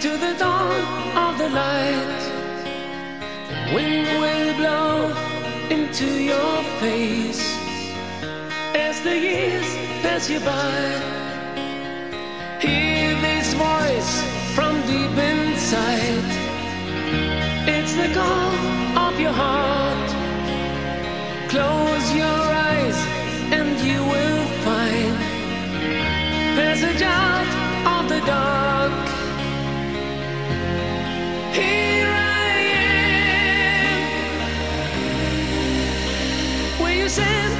to the dawn of the light. The wind will blow into your face as the years pass you by. Hear this voice from deep inside. It's the call of your heart. Close your eyes and you will find there's a job. missing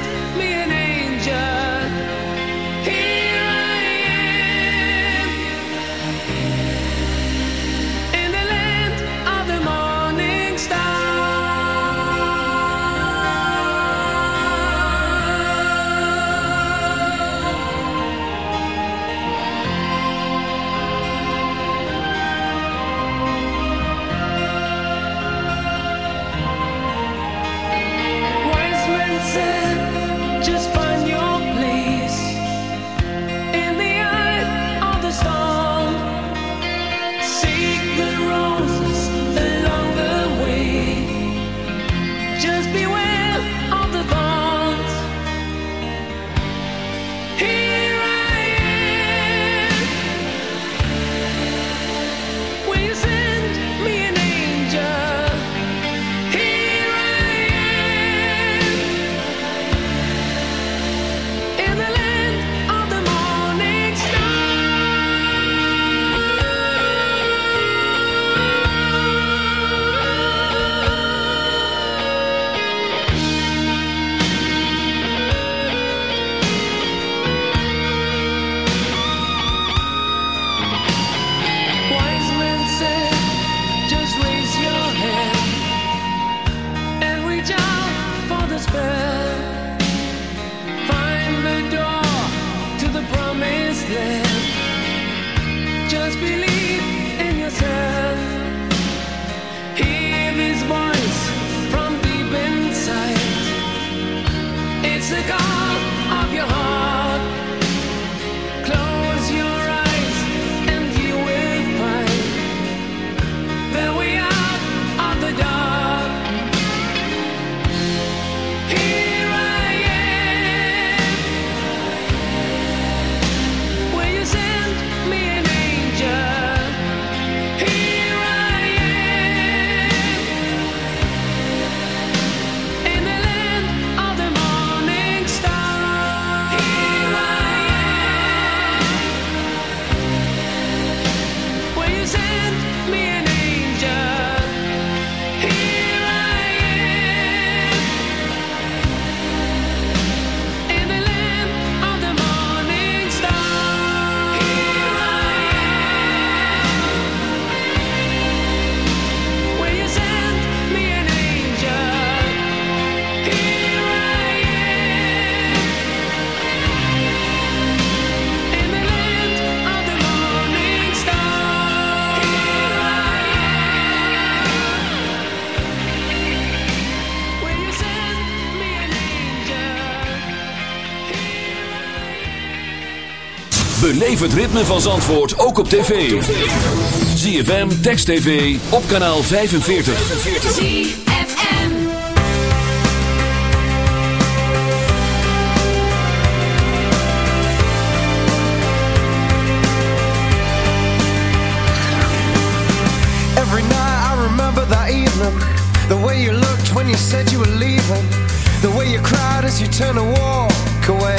Beleef het ritme van Zandvoort ook op tv. ZFM, Text TV, op kanaal 45. ZFM. Every night I remember that evening The way you looked when you said you were leaving The way you cried as you turned to walk away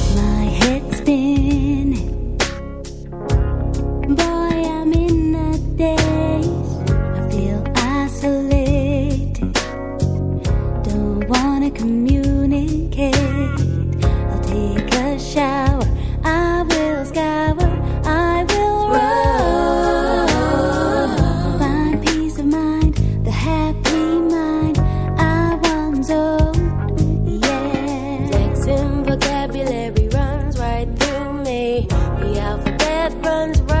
runs right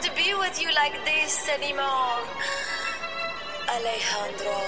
want to be with you like this anymore, Alejandro.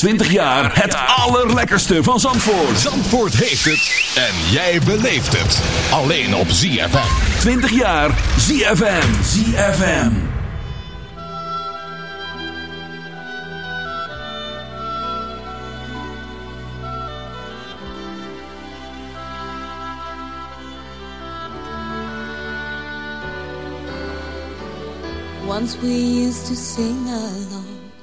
twintig jaar het allerlekkerste van Zandvoort. Zandvoort heeft het en jij beleeft het. Alleen op ZFM. Twintig jaar ZFM. ZFM. Once we used to sing along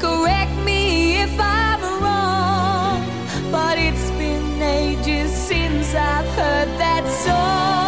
Correct me if I'm wrong, but it's been ages since I've heard that song.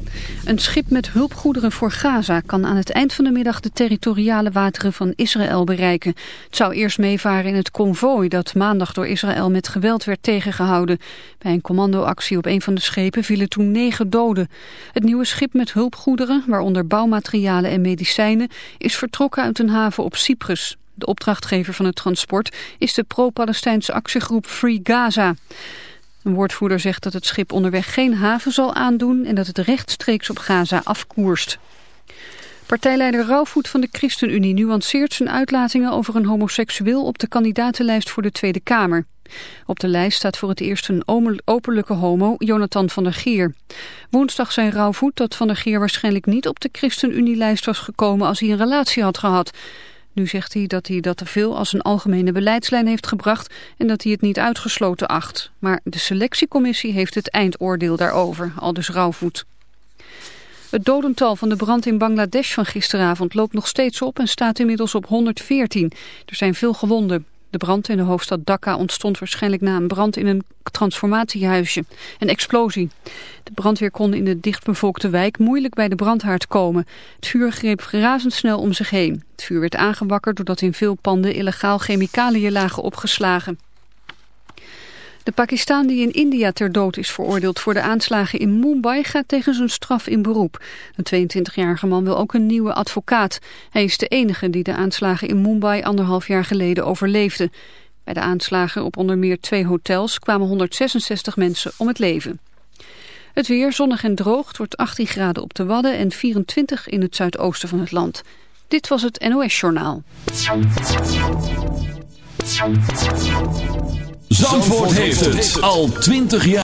Een schip met hulpgoederen voor Gaza kan aan het eind van de middag de territoriale wateren van Israël bereiken. Het zou eerst meevaren in het konvooi dat maandag door Israël met geweld werd tegengehouden. Bij een commandoactie op een van de schepen vielen toen negen doden. Het nieuwe schip met hulpgoederen, waaronder bouwmaterialen en medicijnen, is vertrokken uit een haven op Cyprus. De opdrachtgever van het transport is de pro-Palestijnse actiegroep Free Gaza. Een woordvoerder zegt dat het schip onderweg geen haven zal aandoen en dat het rechtstreeks op Gaza afkoerst. Partijleider Rauwvoet van de ChristenUnie nuanceert zijn uitlatingen over een homoseksueel op de kandidatenlijst voor de Tweede Kamer. Op de lijst staat voor het eerst een openlijke homo, Jonathan van der Geer. Woensdag zei Rauwvoet dat van der Geer waarschijnlijk niet op de ChristenUnie-lijst was gekomen als hij een relatie had gehad. Nu zegt hij dat hij dat te veel als een algemene beleidslijn heeft gebracht en dat hij het niet uitgesloten acht. Maar de selectiecommissie heeft het eindoordeel daarover, aldus Rauwvoet. Het dodental van de brand in Bangladesh van gisteravond loopt nog steeds op en staat inmiddels op 114. Er zijn veel gewonden. De brand in de hoofdstad Dhaka ontstond waarschijnlijk na een brand in een transformatiehuisje. Een explosie. De brandweer kon in de dichtbevolkte wijk moeilijk bij de brandhaard komen. Het vuur greep razendsnel om zich heen. Het vuur werd aangewakkerd doordat in veel panden illegaal chemicaliën lagen opgeslagen. De Pakistan die in India ter dood is veroordeeld voor de aanslagen in Mumbai gaat tegen zijn straf in beroep. De 22-jarige man wil ook een nieuwe advocaat. Hij is de enige die de aanslagen in Mumbai anderhalf jaar geleden overleefde. Bij de aanslagen op onder meer twee hotels kwamen 166 mensen om het leven. Het weer zonnig en droog, het wordt 18 graden op de Wadden en 24 in het zuidoosten van het land. Dit was het NOS Journaal. Zandvoort heeft het al 20 jaar.